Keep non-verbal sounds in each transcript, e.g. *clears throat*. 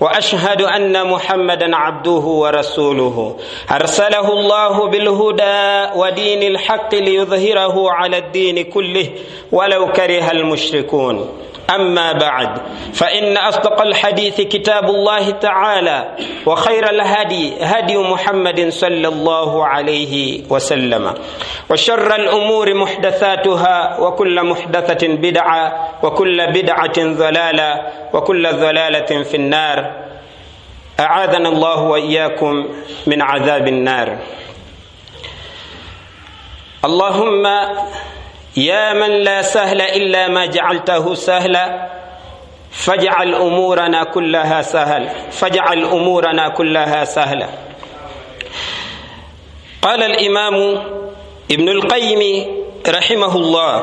وأشهد أن محمدا عبده ورسوله. أرسله الله بالهدى ودين الحق ليظهره على الدين كله ولو كره المشركون. أما بعد فإن أصدق الحديث كتاب الله تعالى وخير الهدي هدي محمد صلى الله عليه وسلم وشر الأمور محدثاتها وكل محدثة بدعة وكل بدعة ضلالة وكل ضلالة في النار. أعاذنا الله وإياكم من عذاب النار. اللهم يا من لا سهل إلا ما جعلته سهلا فاجعل أمورنا كلها سهل فاجعل أمورنا كلها سهلا. قال الإمام ابن القيم رحمه الله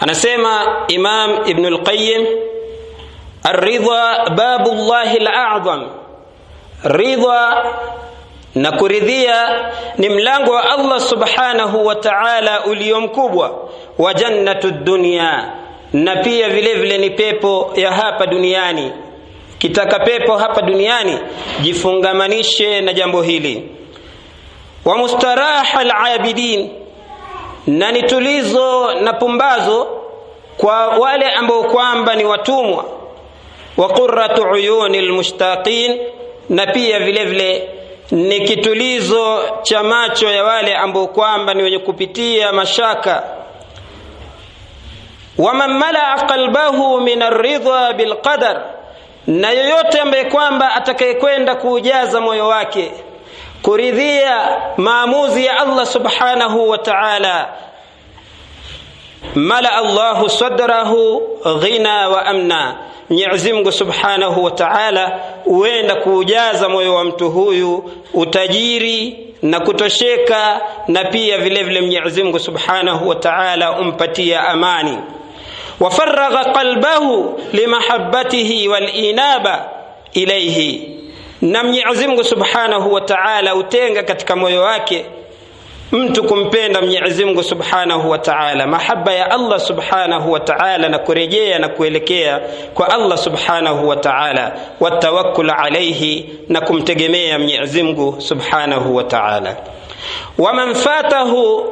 anasema imam ibn al-qayyim ar-ridha babu llahi al-a'zam ridha na kuridhia ni mlango wa Allah subhanahu wa ta'ala ulio mkubwa wa jannatu dunya na pia vile vile ni pepo ya hapa duniani. Kitaka pepo hapa duniani jifungamanishe na jambo hili. Wa mustaraha alabidin na ni tulizo na pumbazo kwa wale ambao kwamba ni watumwa. Wa qurratu uyuni almushtaqin na pia vile vile ni kitulizo cha macho ya wale ambao kwamba ni wenye kupitia mashaka. Waman malaa qalbahu min arridha bilqadar na yoyote ambaye kwamba atakayekwenda kuujaza moyo wake kuridhia maamuzi ya Allah subhanahu wa ta'ala mala Allahu sadrahu ghina wa amna. Mwenyezi Mungu Subhanahu wa Ta'ala huenda kuujaza moyo wa mtu huyu utajiri na kutosheka na pia vile vile Mwenyezi Mungu Subhanahu wa Ta'ala umpatia amani. Wafaragha qalbahu limahabbatihi walinaba ilayhi. Na Mwenyezi Mungu Subhanahu wa Ta'ala utenga katika moyo wake mtu kumpenda Mwenyezi Mungu Subhanahu wa Ta'ala, mahaba ya Allah Subhanahu wa Ta'ala na kurejea na kuelekea kwa Allah Subhanahu wa Ta'ala, watawakkul alayhi na kumtegemea Mwenyezi Mungu Subhanahu wa Ta'ala. Waman fatahu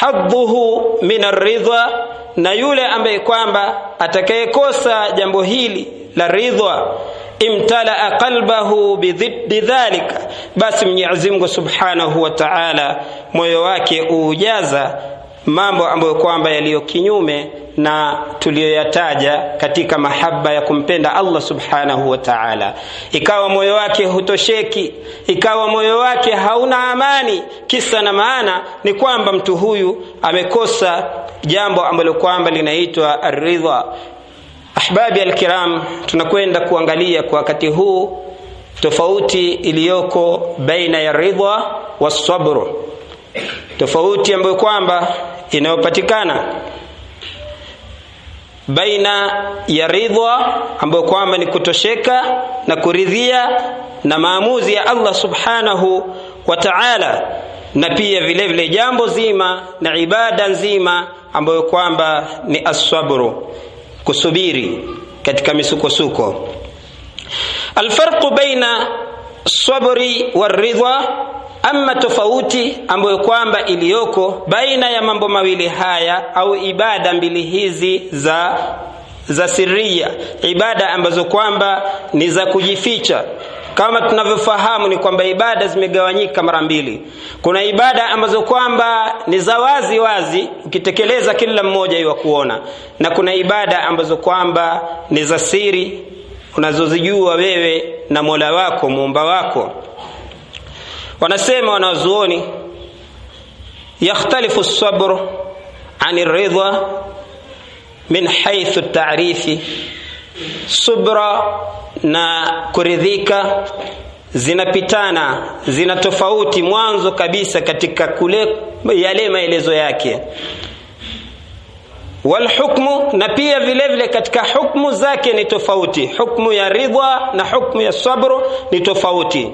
hadhuhu min arridha, na yule ambaye kwamba atakayekosa jambo hili la ridha imtalaa qalbahu bidhiddi dhalika, basi Mwenyezi Mungu Subhanahu wa Ta'ala moyo wake uujaza mambo ambayo kwamba yaliyo kinyume na tuliyoyataja katika mahaba ya kumpenda Allah Subhanahu wa Ta'ala. Ikawa moyo wake hutosheki, ikawa moyo wake hauna amani. Kisa na maana ni kwamba mtu huyu amekosa jambo ambalo kwamba linaitwa aridha. Ahbabi alkiram, tunakwenda kuangalia kwa wakati huu tofauti iliyoko baina ya ridha wa sabr, tofauti ambayo kwamba inayopatikana baina ya ridha ambayo kwamba ni kutosheka na kuridhia na maamuzi ya Allah subhanahu wa ta'ala, na pia vile vile jambo zima na ibada nzima ambayo kwamba ni asabru kusubiri katika misukosuko. Alfarqu baina sabri waridha ama tofauti ambayo kwamba iliyoko baina ya mambo mawili haya au ibada mbili hizi za za siria ibada ambazo kwamba ni za kujificha kama tunavyofahamu ni kwamba ibada zimegawanyika mara mbili. Kuna ibada ambazo kwamba ni za wazi wazi ukitekeleza kila mmoja iwa kuona. Na kuna ibada ambazo kwamba ni za siri unazozijua wewe na mola wako muumba wako. Wanasema wanazuoni yakhtalifu sabr an ridha min haithu tarifi subra na kuridhika zinapitana zina tofauti mwanzo kabisa katika kule yale maelezo yake. Walhukmu na pia vile vile katika hukmu zake ni tofauti. Hukmu ya ridha na hukmu ya sabru ni tofauti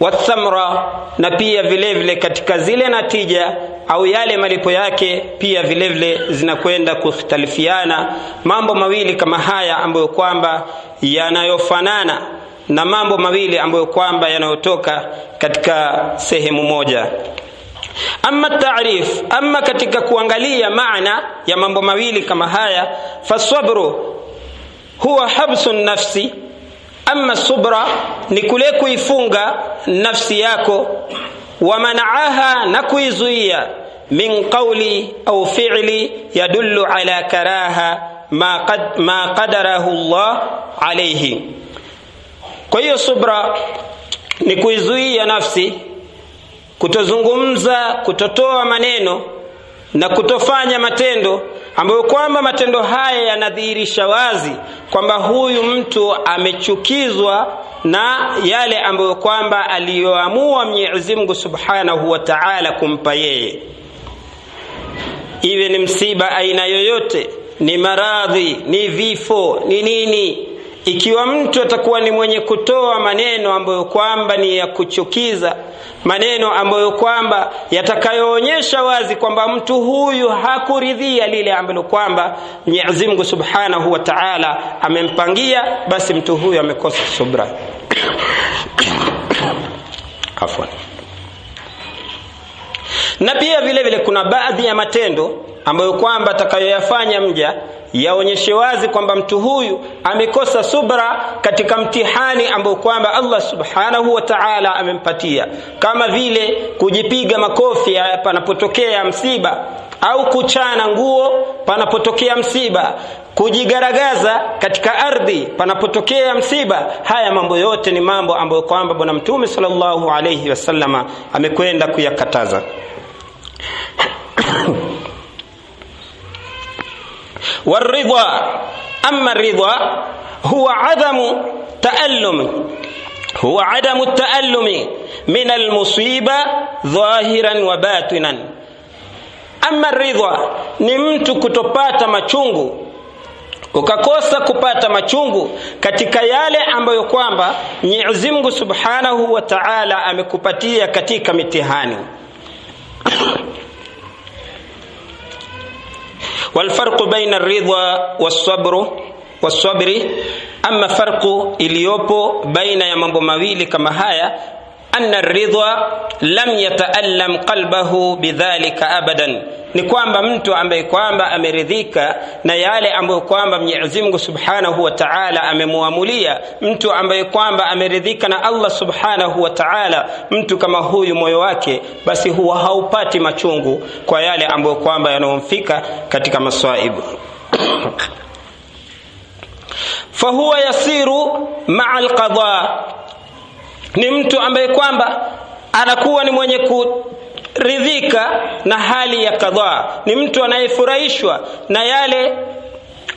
wathamra na pia vile vile katika zile natija au yale malipo yake pia vile vile zinakwenda kukhtalifiana mambo mawili kama haya ambayo kwamba yanayofanana na mambo mawili ambayo kwamba yanayotoka katika sehemu moja. Ama taarif ama katika kuangalia maana ya mambo mawili kama haya fasabru huwa habsu nafsi ama subra ni kule kuifunga nafsi yako. Wa manaaha na kuizuia. Min qawli au fi'li yadullu ala karaha ma, qad, ma qadarahu Allah alayhi. Kwa hiyo subra ni kuizuia nafsi kutozungumza kutotoa maneno na kutofanya matendo ambayo kwamba matendo haya yanadhihirisha wazi kwamba huyu mtu amechukizwa na yale ambayo kwamba aliyoamua Mwenyezi Mungu Subhanahu wa Ta'ala kumpa yeye. Iwe ni msiba aina yoyote ni maradhi ni vifo ni nini ikiwa mtu atakuwa ni mwenye kutoa maneno ambayo kwamba ni ya kuchukiza maneno ambayo kwamba yatakayoonyesha wazi kwamba mtu huyu hakuridhia lile ambalo kwamba Mwenyezi Mungu Subhanahu wa Ta'ala amempangia basi mtu huyu amekosa subra. *coughs* Afwan. Na pia vile vile kuna baadhi ya matendo ambayo kwamba atakayoyafanya mja yaonyeshe wazi kwamba mtu huyu amekosa subra katika mtihani ambao kwamba Allah subhanahu wa ta'ala amempatia. Kama vile kujipiga makofi panapotokea msiba au kuchana nguo panapotokea msiba kujigaragaza katika ardhi panapotokea msiba haya mambo yote ni mambo ambayo kwamba bwana mtume sallallahu alayhi wasallama amekwenda kuyakataza *coughs* والرضا أما الرضا هو عدم تألم هو عدم التألم من المصيبة ظاهرا وباتنا أما الرضا نمت كتبات مچونغ وككوسة كبات مچونغ كتك يالي أمبا يقوامبا نعزم سبحانه وتعالى أمي كبتية كتك متهاني Walfarqu baina ridha wasabru wasabri, ama farqu iliyopo baina ya mambo mawili kama haya anna ridha lam yataallam qalbahu bidhalika abadan, ni kwamba mtu ambaye kwamba ameridhika na yale ambayo kwamba Mwenyezi Mungu Subhanahu wa Ta'ala amemuamulia, mtu ambaye kwamba ameridhika na Allah Subhanahu wa Ta'ala, mtu kama huyu moyo wake basi huwa haupati machungu kwa yale ambayo kwamba yanayomfika katika maswaibu *coughs* fahuwa yasiru maa alqadha ni mtu ambaye kwamba anakuwa ni mwenye kuridhika na hali ya kadhaa ni mtu anayefurahishwa na yale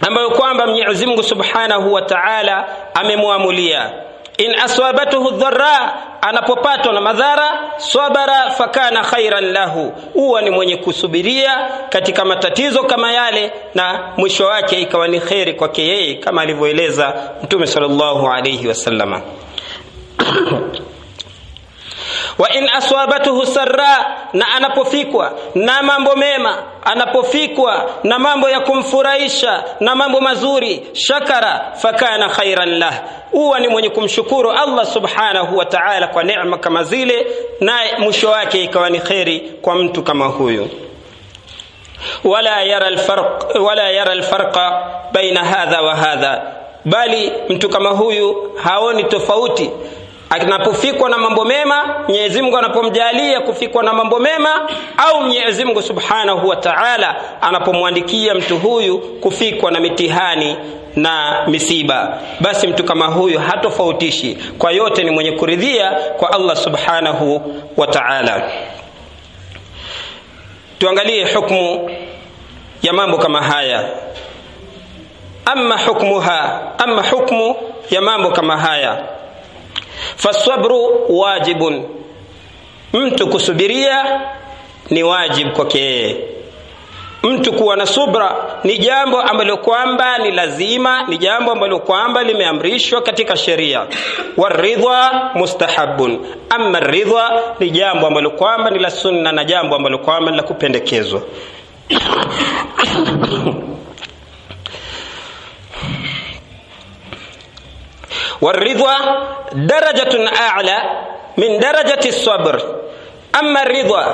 ambayo kwamba Mwenyezi Mungu Subhanahu wa Ta'ala amemwamulia. In aswabatuhu dharra anapopatwa na madhara sabara fakana khairan lahu. Huwa ni mwenye kusubiria katika matatizo kama yale na mwisho wake ikawa ni kheri kwake yeye kama alivyoeleza mtume sallallahu alayhi wasallama *coughs* wa in aswabatuhu sarra na anapofikwa na mambo mema anapofikwa na mambo ya kumfurahisha na mambo mazuri shakara fakana khairan lah. Huwa ni mwenye kumshukuru Allah subhanahu wa ta'ala kwa neema kama zile naye mwisho wake ikawa ni kheri kwa mtu kama huyu. Wala yara alfarq wala yara alfarqa baina hadha wa hadha. Bali mtu kama huyu haoni tofauti anapofikwa na mambo mema Mwenyezi Mungu anapomjalia kufikwa na mambo mema au Mwenyezi Mungu Subhanahu wa Ta'ala anapomwandikia mtu huyu kufikwa na mitihani na misiba. Basi mtu kama huyu hatofautishi. Kwa yote ni mwenye kuridhia kwa Allah Subhanahu wa Ta'ala. Tuangalie hukumu ya mambo kama haya. Ama hukmuha ama hukmu ya mambo kama haya fasabru wajibun. Mtu kusubiria ni wajib kwake. Mtu kuwa na subra ni jambo ambalo kwamba ni lazima ni jambo ambalo kwamba limeamrishwa katika sheria. Waridha mustahabun. Ama ridha ni jambo ambalo kwamba ni la sunna na jambo ambalo kwamba ni la kupendekezwa *coughs* والرضا درجة أعلى من درجة الصبر أما الرضا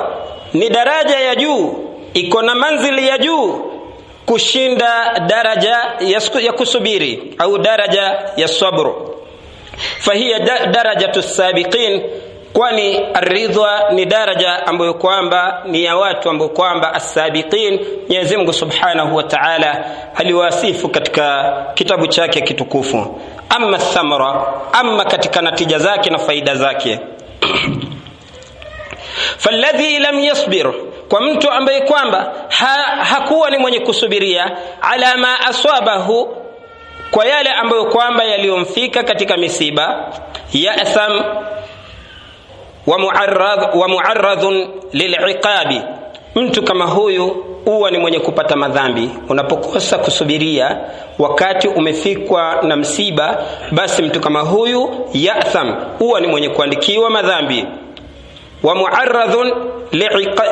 ni daraja ya juu iko na manzili ya juu kushinda daraja ya kusubiri au daraja ya sabru fahiya darajatu sabiqin kwani aridhwa ni daraja ambayo kwamba ni ya watu ambao kwamba asabiqin. Mwenyezi Mungu Subhanahu wa Ta'ala aliwasifu katika kitabu chake kitukufu amma thamara amma katika natija zake na faida zake *clears throat* falladhi lam yasbir kwa mtu ambaye kwamba ha, hakuwa ni mwenye kusubiria ala ma aswabahu kwa yale ambayo kwamba yaliyomfika katika misiba yatham wa muarrad wa liliqabi. Mtu kama huyu huwa ni mwenye kupata madhambi. Unapokosa kusubiria wakati umefikwa na msiba basi mtu kama huyu yatham huwa ni mwenye kuandikiwa madhambi wa muarradhun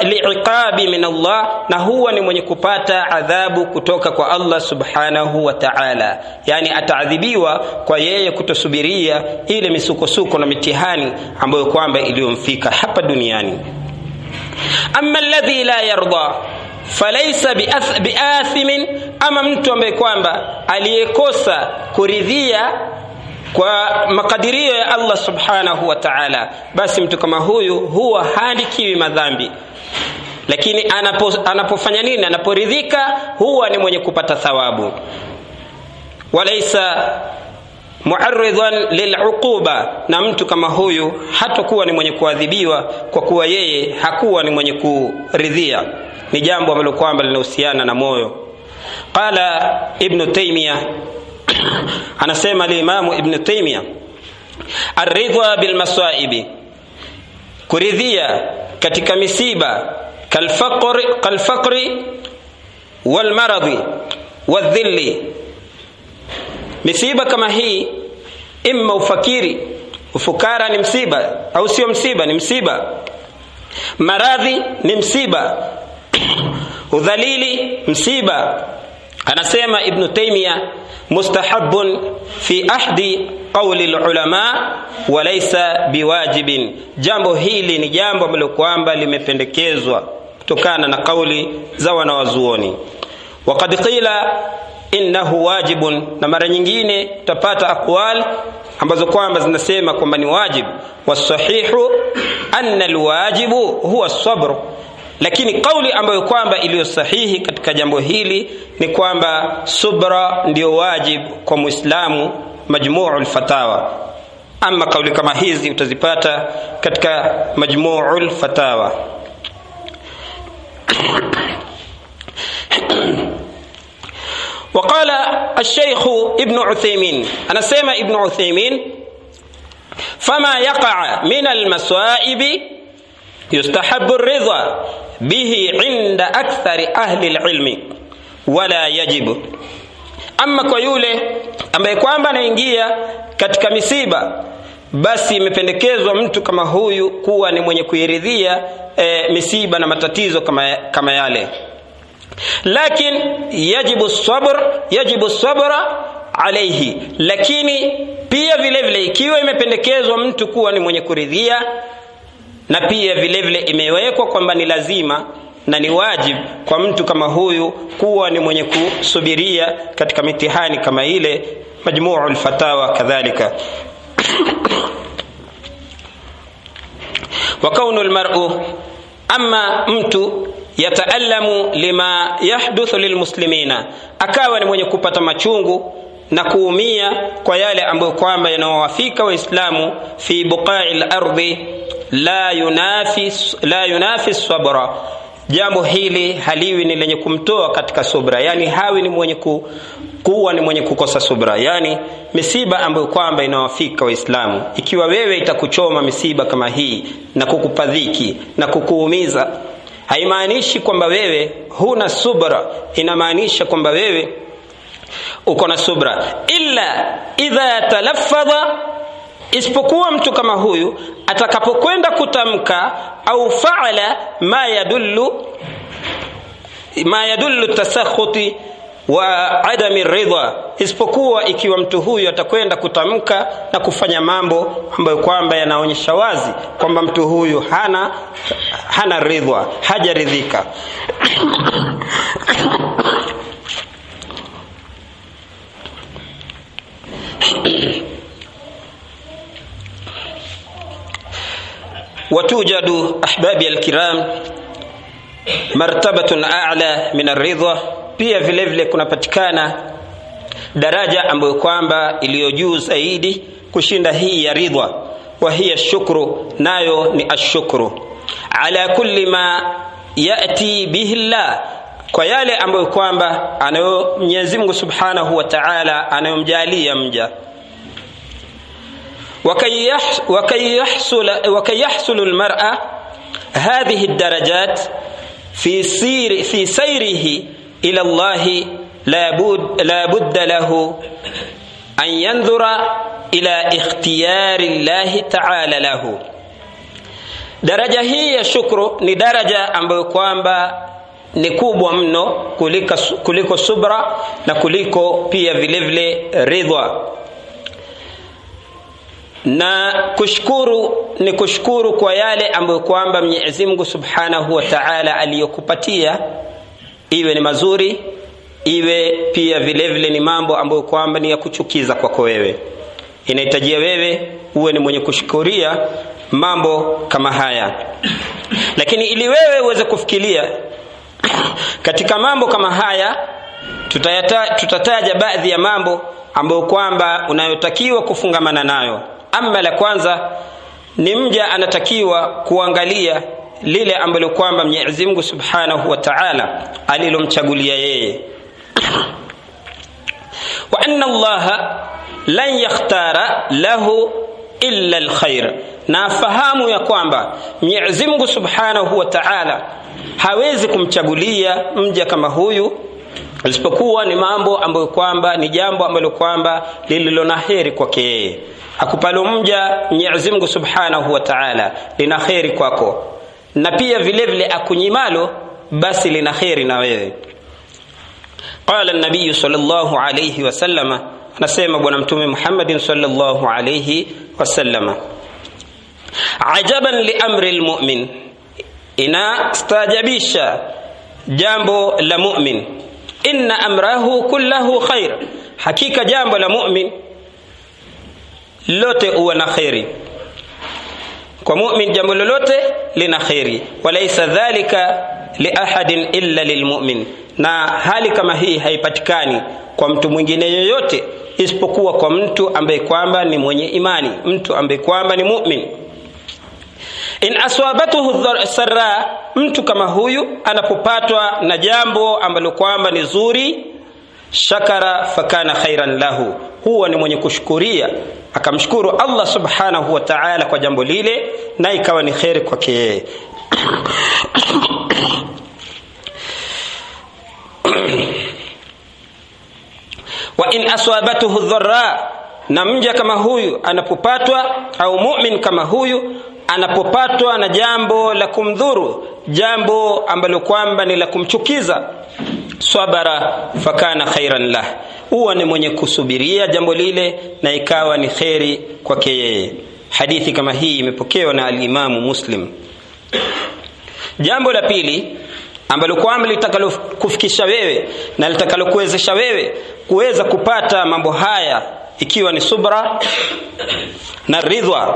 liiqabi min Allah na huwa ni mwenye kupata adhabu kutoka kwa Allah subhanahu wa ta'ala. Yani ataadhibiwa kwa yeye kutosubiria ile misukosuko na mitihani ambayo kwamba iliyomfika hapa duniani. Amma alladhi la yarda falaisa biathimin ama mtu ambaye kwamba aliyekosa kuridhia kwa makadirio ya Allah subhanahu wa ta'ala basi mtu kama huyu huwa haandikiwi madhambi. Lakini anapo, anapofanya nini anaporidhika huwa ni mwenye kupata thawabu. Walaisa muarridhan liluquba na mtu kama huyu hatakuwa ni mwenye kuadhibiwa kwa kuwa yeye hakuwa ni mwenye kuridhia. Ni jambo ambalo kwamba linahusiana na moyo. Qala ibnu taymiyah anasema limamu ibnu taimia aridha bilmasaibi kuridhia katika misiba kalfaqri, kalfaqri walmaradhi wadhilli misiba kama hii imma ufakiri ufukara ni msiba au sio msiba ni msiba. Maradhi ni msiba. *clears throat* Udhalili msiba anasema Ibn Taymiya, mustahabun fi ahdi qauli lulama walaysa biwajibin. Jambo hili ni jambo ambalo kwamba limependekezwa kutokana na kauli za wanawazuoni. Waqad qila innahu wajibun. Na mara nyingine tutapata aqwal ambazo kwamba zinasema kwamba ni wajibu. wasahihu anna alwajibu huwa sabr lakini kauli ambayo kwamba iliyo sahihi katika jambo hili ni kwamba subra ndiyo wajib kwa Muislamu, Majmu'ul Fatawa. Ama kauli kama hizi utazipata katika Majmu'ul Fatawa. Waqala Alsheikhu Ibnu Uthaymin, anasema Ibnu Uthaymin, fama yaqa min almasaibi yustahabu ridha bihi inda akthari ahli alilmi wala yajibu. Ama kwa yule ambaye kwamba anaingia katika misiba, basi imependekezwa mtu kama huyu kuwa ni mwenye kuiridhia e, misiba na matatizo kama, kama yale lakin yajibu sabr, yajibu sabra alaihi, lakini pia vilevile, ikiwa imependekezwa mtu kuwa ni mwenye kuridhia na pia vile vile imewekwa kwamba ni lazima na ni wajib kwa mtu kama huyu kuwa ni mwenye kusubiria katika mitihani kama ile majmuu lfatawa kadhalika. *coughs* Wa kaunu lmaru ama mtu yataalamu lima yahduthu lilmuslimina akawa ni mwenye kupata machungu na kuumia kwa yale ambayo kwamba yanawafika waislamu fi buqai lardi la yunafi la yunafi sabra. Jambo hili haliwi ni lenye kumtoa katika subra. Yani hawi ni mwenye ku, kuwa ni mwenye kukosa subra. Yani misiba ambayo kwamba inawafika waislamu. Ikiwa wewe itakuchoma misiba kama hii na kukupadhiki na kukuumiza haimaanishi kwamba wewe huna subra. Inamaanisha kwamba wewe uko na subra. Illa idha talaffadha isipokuwa mtu kama huyu atakapokwenda kutamka au faala ma yadullu ma yadullu tasakhuti wa adami ridha. Isipokuwa ikiwa mtu huyu atakwenda kutamka na kufanya mambo ambayo kwamba yanaonyesha wazi kwamba mtu huyu hana hana ridha hajaridhika watujadu ahbabi الكرام مرتبه a'la min الرضا pia vile vile kunapatikana daraja ambayo kwamba iliyo juu zaidi kushinda hii ya ridwa wa hiya shukru, nayo ni ashukru. Ala kulli ma yati bihi llah kwa yale ambayo kwamba anayo Mwenyezi Mungu Subhanahu wa Ta'ala anayomjalia mja. وكي يحصل وكي يحصل المرأة هذه الدرجات في سير في سيره إلى الله لابد لابد له أن ينظر إلى اختيار الله تعالى له. درجة هي يا شكر ني درجة ambayo kwamba ni kubwa mno kuliko kuliko subra na kuliko pia na kushukuru ni kushukuru kwa yale ambayo kwamba Mwenyezi Mungu Subhanahu wa Ta'ala aliyokupatia. Iwe ni mazuri iwe pia vile vile ni mambo ambayo kwamba ni ya kuchukiza kwako wewe. Inahitajia wewe uwe ni mwenye kushukuria mambo kama haya. Lakini ili wewe uweze kufikiria katika mambo kama haya tutayata, tutataja baadhi ya mambo ambayo kwamba unayotakiwa kufungamana nayo ama la kwanza ni mja anatakiwa kuangalia lile ambalo kwamba Mwenyezi Mungu Subhanahu wa Ta'ala alilomchagulia yeye. *clears throat* Wa anna Allah lan yakhtara lahu illa alkhair na fahamu ya kwamba Mwenyezi Mungu Subhanahu wa Ta'ala hawezi kumchagulia mja kama huyu isipokuwa ni mambo ambayo kwamba ni jambo ambalo kwamba lililo na heri kwake yeye. Akupalo mja Mwenyezi Mungu Subhanahu wa Ta'ala lina heri kwako. Na pia vile vile akunyimalo basi lina heri na wewe. Qala an-nabiy sallallahu alayhi wasallama anasema bwana mtume Muhammad sallallahu alayhi wasallama ajaban li amri almu'min. Inastajabisha jambo la mu'min inna amrahu kullahu khair hakika jambo la mu'min lote huwa na khairi. kwa mu'min jambo lolote lina khairi, walaysa dhalika li ahadin illa lilmu'min na hali kama hii haipatikani kwa mtu mwingine yoyote isipokuwa kwa mtu ambaye kwamba ni mwenye imani mtu ambaye kwamba ni mu'min in aswabatuhu sarra mtu kama huyu anapopatwa na jambo ambalo kwamba ni zuri shakara fakana khairan lahu. Huwa ni mwenye kushukuria akamshukuru Allah subhanahu wa ta'ala kwa jambo lile na ikawa ni kheri kwake yeye. *coughs* Wa in aswabatuhu dharra na mja kama huyu anapopatwa au mu'min kama huyu anapopatwa na jambo la kumdhuru jambo ambalo kwamba ni la kumchukiza sabara fakana khairan lah huwa ni mwenye kusubiria jambo lile na ikawa ni kheri kwake yeye. Hadithi kama hii imepokewa na alimamu muslim. Jambo la pili ambalo kwamba litakalokufikisha wewe na litakalokuwezesha wewe kuweza kupata mambo haya ikiwa ni subra na ridha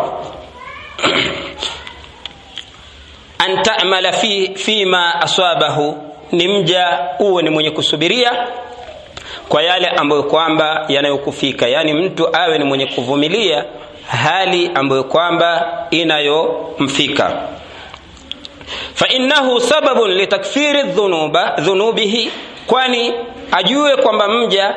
an ta'mala fi fima asabahu ni mja uwe ni mwenye kusubiria kwa yale ambayo kwamba yanayokufika. Yani mtu awe ni mwenye kuvumilia hali ambayo kwamba inayomfika. Fa innahu sababun litakfiri dhunuba dhunubihi. Kwani ajue kwamba mja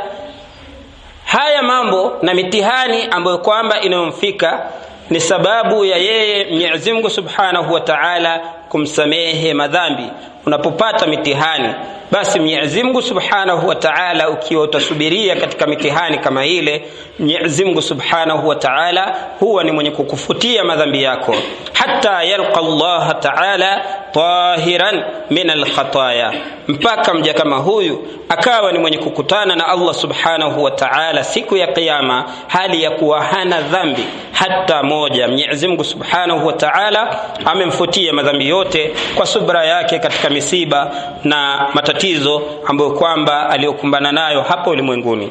haya mambo na mitihani ambayo kwamba inayomfika ni sababu ya yeye Mwenyezi Mungu Subhanahu wa Ta'ala kumsamehe madhambi. Unapopata mitihani, basi Mwenyezi Mungu Subhanahu wa Ta'ala, ukiwa utasubiria katika mitihani kama ile, Mwenyezi Mungu Subhanahu wa Ta'ala huwa ni mwenye kukufutia madhambi yako, hata yalqa Allah Ta'ala tahiran min alkhataya, mpaka mja kama huyu akawa ni mwenye kukutana na Allah Subhanahu wa Ta'ala siku ya Kiyama hali ya kuwa hana dhambi hata moja. Mwenyezi Mungu Subhanahu wa Ta'ala amemfutia madhambi yote kwa subra yake katika misiba na matatizo ambayo kwamba aliyokumbana nayo hapa ulimwenguni.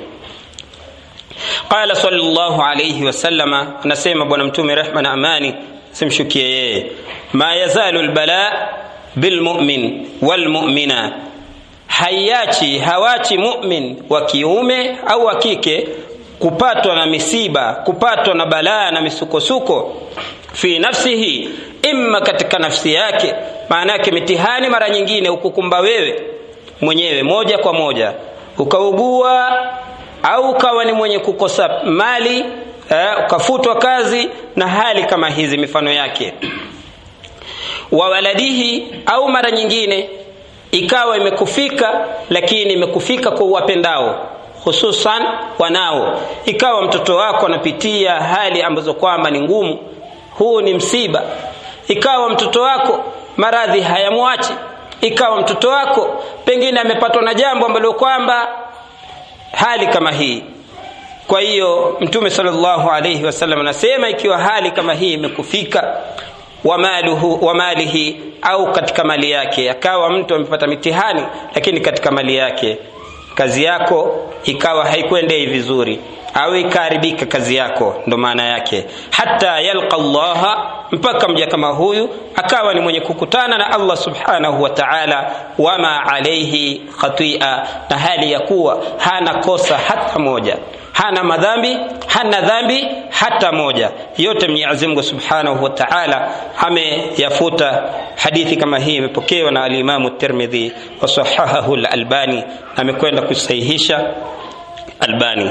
Qala sallallahu alayhi wasallama, anasema Bwana Mtume, rehma na amani simshukie yeye, ma yazalu lbala bilmumin walmumina, haiachi hawachi mumin wa kiume au wa kike kupatwa na misiba, kupatwa na balaa na misukosuko. Fi nafsihi, imma katika nafsi yake. Maana yake mitihani mara nyingine ukukumba wewe mwenyewe moja kwa moja, ukaugua au ukawa ni mwenye kukosa mali eh, ukafutwa kazi na hali kama hizi, mifano yake wa waladihi, au mara nyingine ikawa imekufika, lakini imekufika kwa uwapendao hususan wanao, ikawa mtoto wako anapitia hali ambazo kwamba ni ngumu, huu ni msiba. Ikawa mtoto wako maradhi hayamwachi, ikawa mtoto wako pengine amepatwa na jambo ambalo kwamba hali kama hii. Kwa hiyo Mtume sallallahu alayhi wasallam anasema ikiwa hali kama hii imekufika wa malihi au katika mali yake, akawa mtu amepata mitihani, lakini katika mali yake. Kazi yako ikawa haikuendei vizuri au ikaharibika kazi yako, ndo maana yake hata yalqa Allaha, mpaka mja kama huyu akawa ni mwenye kukutana na Allah subhanahu wa ta'ala, wama alaihi khatia, na hali ya kuwa hana kosa hata moja, hana madhambi, hana dhambi hata moja, yote Mwenyezi Mungu subhanahu wa ta'ala ameyafuta. Hadithi kama hii imepokewa na alimamu Tirmidhi wa sahahahu al-Albani, amekwenda kusahihisha Albani.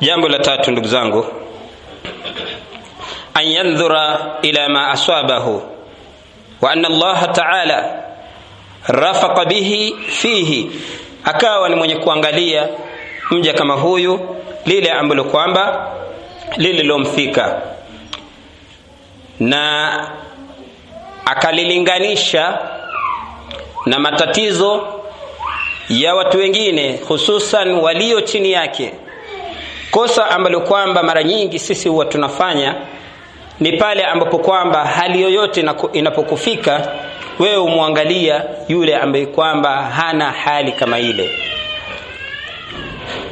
Jambo la tatu, ndugu zangu, an yandhura ila ma asabahu wa anna Allah ta'ala rafaqa bihi fihi, akawa ni mwenye kuangalia mja kama huyu lile ambalo kwamba lililomfika. Na akalilinganisha na matatizo ya watu wengine, hususan walio chini yake. Kosa ambalo kwamba mara nyingi sisi huwa tunafanya ni pale ambapo kwamba hali yoyote inapokufika wewe umwangalia yule ambaye kwamba hana hali kama ile.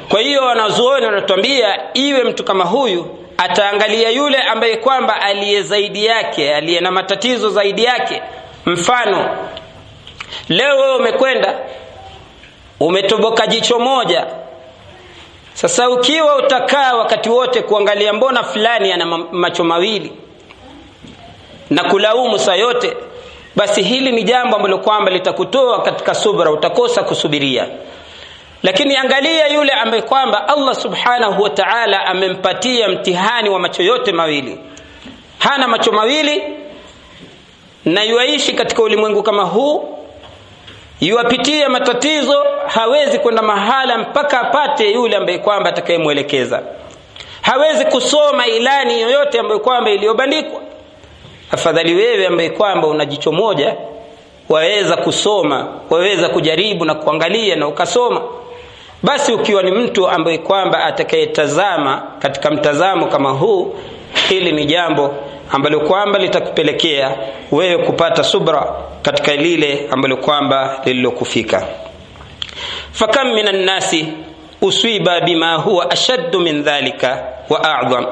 Kwa hiyo wanazuoni wanatuambia iwe mtu kama huyu ataangalia yule ambaye kwamba aliye zaidi yake, aliye na matatizo zaidi yake. Mfano, leo wewe umekwenda umetoboka jicho moja. Sasa ukiwa utakaa wakati wote kuangalia mbona fulani ana macho mawili na kulaumu saa yote, basi hili ni jambo ambalo kwamba litakutoa katika subra, utakosa kusubiria. Lakini angalia yule ambaye kwamba Allah subhanahu wa ta'ala amempatia mtihani wa macho yote mawili, hana macho mawili na yuaishi katika ulimwengu kama huu, yuapitia matatizo, hawezi kwenda mahala mpaka apate yule ambaye kwamba atakayemwelekeza. Hawezi kusoma ilani yoyote ambayo kwamba iliyobandikwa. Afadhali wewe ambaye kwamba una jicho moja, waweza kusoma, waweza kujaribu na kuangalia na ukasoma basi ukiwa ni mtu ambaye kwamba atakayetazama katika mtazamo kama huu, hili ni jambo ambalo kwamba litakupelekea wewe kupata subra katika lile ambalo kwamba lililokufika. fakam min annasi usiba bima huwa ashaddu min dhalika wa a'dham,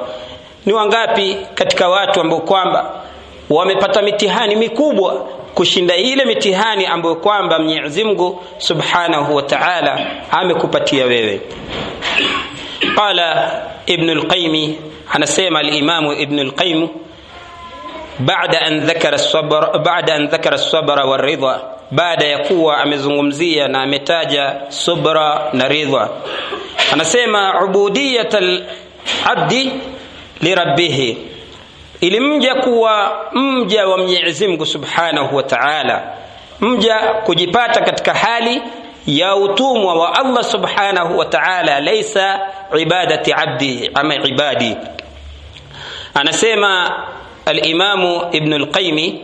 ni wangapi katika watu ambao kwamba wamepata mitihani mikubwa kushinda ile mitihani ambayo kwamba Mwenyezi Mungu Subhanahu wa Ta'ala amekupatia wewe. Qala Ibn al-Qayyim, anasema al-Imam Ibn al-Qayyim, baada an dhakara sabra baada an dhakara sabra waridha baada ya kuwa amezungumzia na ametaja subra na ridha. Anasema ubudiyat alabdi lirabbih ili mja kuwa mja wa Mwenyezi Mungu Subhanahu wa Ta'ala. Mja kujipata katika hali ya utumwa wa Allah Subhanahu wa Ta'ala. Laysa ibadati abdi ama ibadi. Anasema al-Imamu Ibn al-Qayyim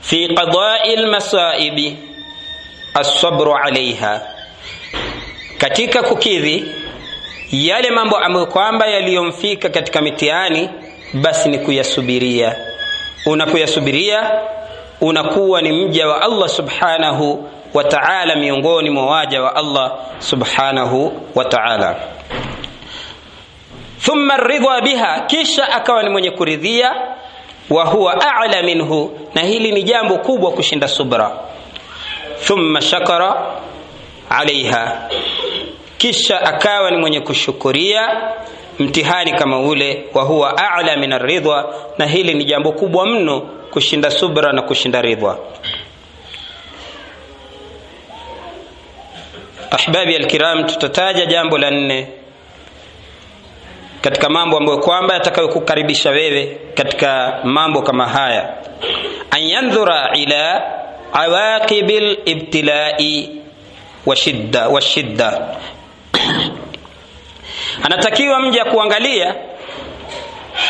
fi qada'i al-masa'ib as-sabru 'alayha katika kukidhi yale mambo ambayo kwamba yaliyomfika katika mitihani basi ni kuyasubiria. Unapoyasubiria unakuwa ni mja wa Allah subhanahu wa ta'ala miongoni mwa waja wa Allah subhanahu wa ta'ala thumma ridha biha kisha akawa ni mwenye kuridhia wa huwa a'la minhu na hili ni jambo kubwa kushinda subra. Thumma shakara alaiha kisha akawa ni mwenye kushukuria mtihani kama ule wa huwa a'la min ridwa na hili ni jambo kubwa mno kushinda subra na kushinda ridha. Ahbabi alkiram tutataja jambo la nne katika mambo ambayo kwamba yatakayokukaribisha wewe katika mambo kama haya. An yandhura ila awaqibil ibtilai wa shidda *clears throat* anatakiwa mja kuangalia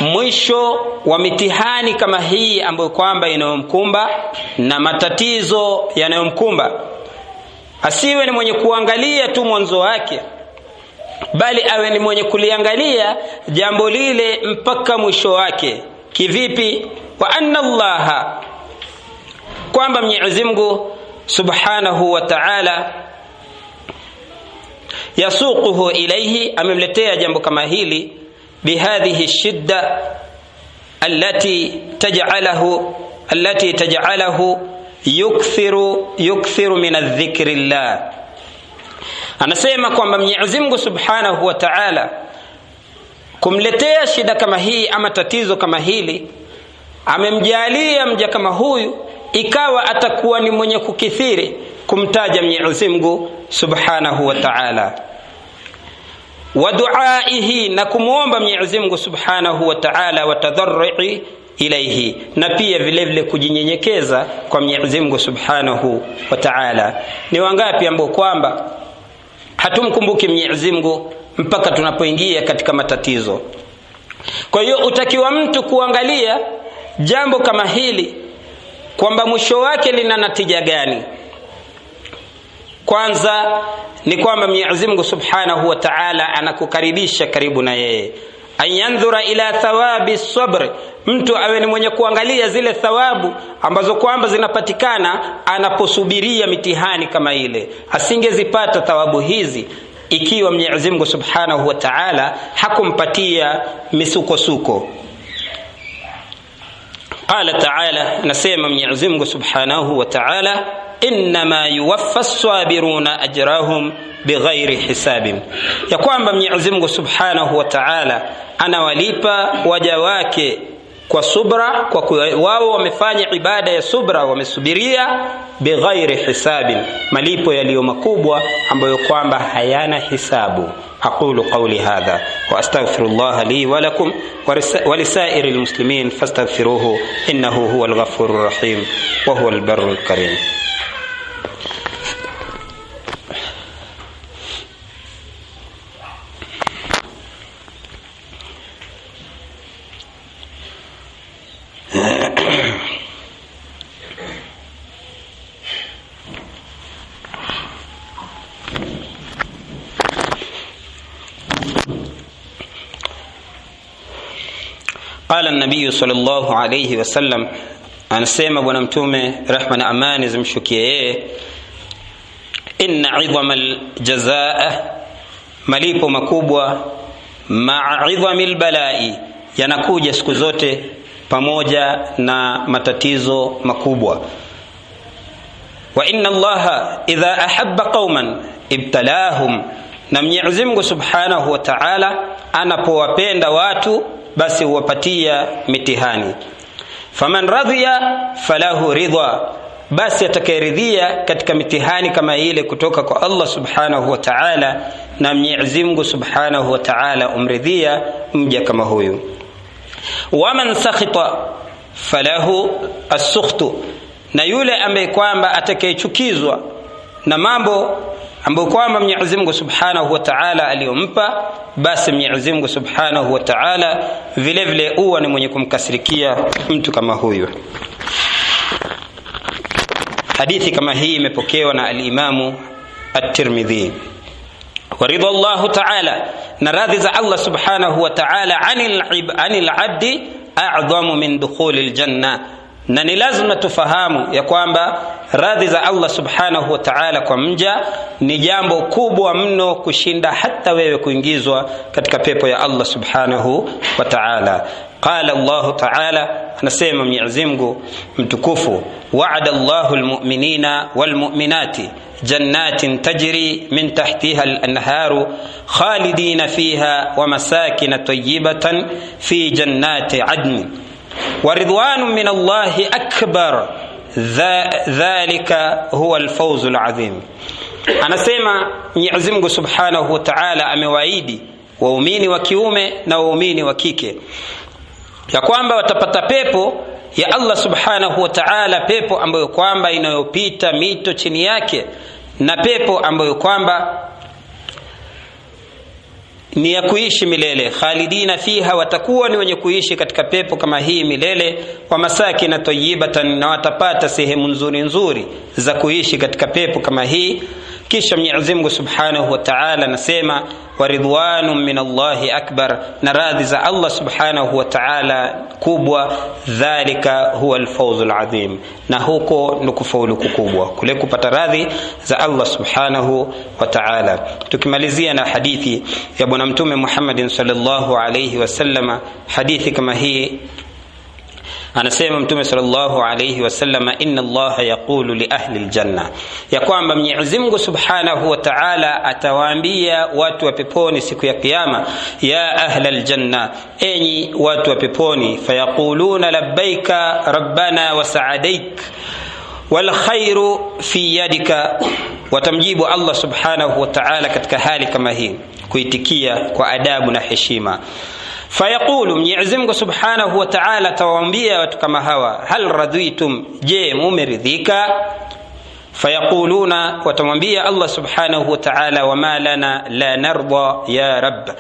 mwisho wa mitihani kama hii ambayo kwamba inayomkumba na matatizo yanayomkumba. Asiwe ni mwenye kuangalia tu mwanzo wake bali awe ni mwenye kuliangalia jambo lile mpaka mwisho wake. Kivipi? Wa anna allaha kwamba mwenyezi mungu subhanahu wa ta'ala yasuquhu ilaihi amemletea jambo kama hili bihadhihi shidda allati taj'alahu allati taj'alahu yukthiru yukthiru min adh-dhikri llah anasema kwamba Mwenyezi Mungu Subhanahu wa Ta'ala kumletea shida kama hii ama tatizo kama hili amemjalia mja kama huyu ikawa atakuwa ni mwenye kukithiri kumtaja Mwenyezi Mungu Subhanahu wa Ta'ala. Wa duaihi na kumwomba Mwenyezi Mungu Subhanahu wa Ta'ala wa tadharrui ilaihi na pia vile vile kujinyenyekeza kwa Mwenyezi Mungu Subhanahu wa Ta'ala. Ni wangapi ambao kwamba hatumkumbuki Mwenyezi Mungu mpaka tunapoingia katika matatizo. Kwa hiyo utakiwa mtu kuangalia jambo kama hili kwamba mwisho wake lina natija gani. Kwanza ni kwamba Mwenyezi Mungu Subhanahu wa Ta'ala anakukaribisha karibu na yeye. An yandhura ila thawabi sabr mtu awe ni mwenye kuangalia zile thawabu ambazo kwamba zinapatikana anaposubiria mitihani kama ile. Asingezipata thawabu hizi ikiwa Mwenyezi Mungu Subhanahu wa Ta'ala hakumpatia misukosuko. Qala ta'ala nasema Mwenyezi Mungu Subhanahu wa Ta'ala innama yuwaffa as-sabiruna ajrahum bighairi hisabin. Ya kwamba Mwenyezi Mungu Subhanahu wa Ta'ala anawalipa waja wake kwa subra kwa wao wamefanya ibada ya subra wamesubiria bighairi hisabin malipo yaliyo makubwa ambayo kwamba hayana hisabu aqulu qawli hadha wa astaghfirullah li wa lakum wa lisairi almuslimin fastaghfiruhu innahu huwal ghafurur rahim wa huwal barrul karim nabiyu sallallahu alayhi wasallam anasema bwana mtume rehma na amani zimshukie yeye. Inna idhama aljazaa malipo makubwa maa idhami lbalai yanakuja siku zote pamoja na matatizo makubwa. Wa inna allaha idha ahabba qauman ibtalahum na mwenyezi mungu subhanahu wa taala anapowapenda watu basi huwapatia mitihani. Faman radhiya falahu ridha basi atakayeridhia katika mitihani kama ile kutoka kwa Allah subhanahu wa ta'ala na Mwenyezi Mungu subhanahu wa ta'ala umridhia mja kama huyu. Waman sakhita falahu as-sukhtu na yule ambaye kwamba atakayechukizwa na mambo ambayo kwamba Mwenyezi Mungu Subhanahu wa Ta'ala aliyompa basi Mwenyezi Mungu Subhanahu wa Ta'ala vile vile huwa ni mwenye kumkasirikia mtu kama huyu. Hadithi kama hii imepokewa na al-Imamu at-Tirmidhi. Waridha Allah Ta'ala na radhi za Allah Subhanahu wa Ta'ala anil abdi a'dhamu min dukhuli al-janna na ni lazima tufahamu ya kwamba radhi za Allah subhanahu wa ta'ala kwa mja ni jambo kubwa mno kushinda hata wewe kuingizwa katika pepo ya Allah subhanahu wa ta'ala. Qala Allah ta'ala, anasema Mwenyezi Mungu mtukufu, wa'ada Allahu almu'minina walmu'minati jannatin tajri min tahtiha alanharu khalidina fiha wa masakin tayyibatan fi jannati adni wa ridwanu min Allahi akbar dhalika huwa alfawzu alazim. Anasema Mwenyezi Mungu Subhanahu wa Ta'ala amewaahidi waumini wa kiume na waumini wa kike ya kwamba watapata pepo ya Allah Subhanahu wa Ta'ala, pepo ambayo kwamba inayopita mito chini yake na pepo ambayo kwamba ni ya kuishi milele. Khalidina fiha watakuwa ni wenye kuishi katika pepo kama hii milele. Wa masakina toyibatan na watapata sehemu nzuri nzuri za kuishi katika pepo kama hii kisha Mwenyezi Mungu Subhanahu wa Ta'ala anasema wa ridwanu min Allahi akbar na radhi za Allah Subhanahu wa Ta'ala kubwa dhalika huwa alfawzu alazim na huko ni kufaulu kukubwa kule kupata radhi za Allah Subhanahu wa Ta'ala. Tukimalizia na hadithi ya bwana mtume Muhammad sallallahu alayhi wasallama hadithi kama hii anasema mtume sallallahu alayhi wasallama inna allaha yaqulu li ahli aljanna. Ya kwamba mwenyezi mungu subhanahu wa ta'ala atawaambia watu wa peponi siku ya kiyama ya ahla aljanna enyi watu wa peponi fayaquluna labbaika rabbana wa sa'adaik wal khairu fi yadika. Watamjibu allah subhanahu wa ta'ala katika hali kama hii kuitikia kwa adabu na heshima fayaqulu Mwenyezi Mungu Subhanahu wa Ta'ala atawaambia watu kama hawa hal radhitum? Je mumeridhika? Fayaquluna watamwambia Allah Subhanahu wa Ta'ala wama lana la narda ya rabb.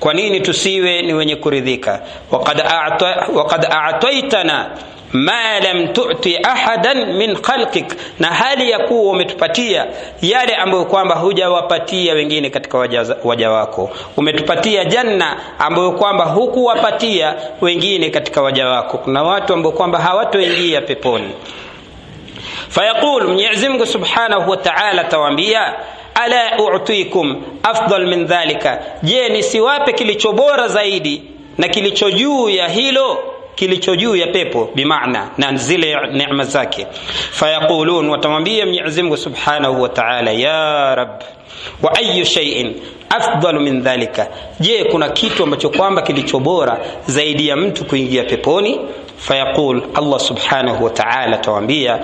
Kwa nini tusiwe ni wenye kuridhika? Waqad a'taytana ma lam tu'ti ahadan min khalqik. Na hali ya kuwa umetupatia yale ambayo kwamba hujawapatia wengine katika waja, waja wako. Umetupatia janna ambayo kwamba hukuwapatia wengine katika waja wako. Kuna watu ambao kwamba hawatoingia peponi. Fayaqul Mwenyezi Mungu Subhanahu wa Ta'ala tawaambia ala u'tikum afdal min dhalika. Je nisiwape kilicho bora zaidi na kilicho juu ya hilo kilicho juu ya pepo bimaana na zile neema zake. Fayaqulun watamwambia Mwenyezi Mungu Subhanahu wa Ta'ala ya rab wa ayu shay'in afdalu min dhalika? Je kuna kitu ambacho kwamba kilicho bora zaidi ya mtu kuingia peponi? Fayaqul Allah Subhanahu wa Ta'ala tawambia,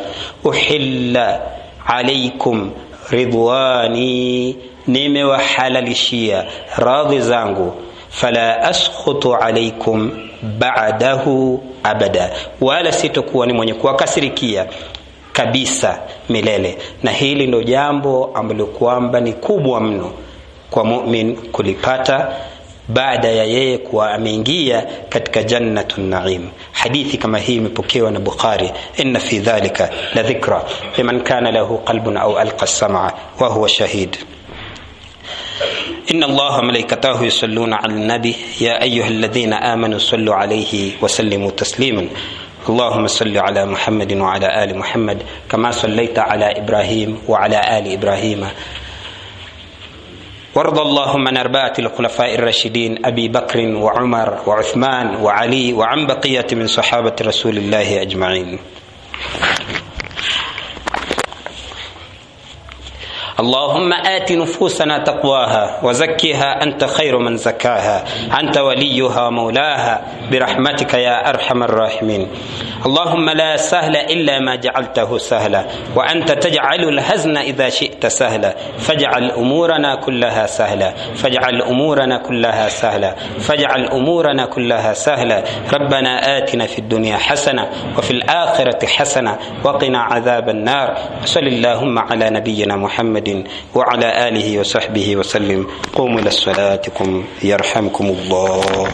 uhilla alaykum ridwani nimewahalalishia radhi zangu fala askhutu alaikum ba'dahu abada. Wala sitokuwa ni mwenye kuwakasirikia kabisa milele. Na hili ndo jambo ambalo kwamba ni kubwa mno kwa mumin kulipata baada ya yeye kuwa ameingia katika jannatu naim. Hadithi kama hii imepokewa na bukhari. Inna fi dhalika la dhikra liman kana lahu qalbun au alqa sama wa huwa shahid إن الله وملائكته يصلون على النبي يا أيها الذين آمنوا صلوا عليه وسلموا تسليما. اللهم صل على محمد وعلى آل محمد كما صليت على إبراهيم وعلى آل إبراهيم. وارض اللهم عن أربعة الخلفاء الراشدين أبي بكر وعمر وعثمان وعلي وعن بقية من صحابة رسول الله أجمعين. اللهم آت نفوسنا تقواها وزكها أنت خير من زكاها. أنت وليها ومولاها برحمتك يا أرحم الراحمين. اللهم لا سهل إلا ما جعلته سهلا. وأنت تجعل الهزن إذا شئت سهلا فاجعل أمورنا كلها سهلا فاجعل أمورنا كلها سهلا فاجعل أمورنا كلها سهلا. ربنا آتنا في الدنيا حسنة وفي الآخرة حسنة وقنا عذاب النار. وصل اللهم على نبينا محمد وعلى آله وصحبه وسلم. قوموا إلى صلاتكم يرحمكم الله.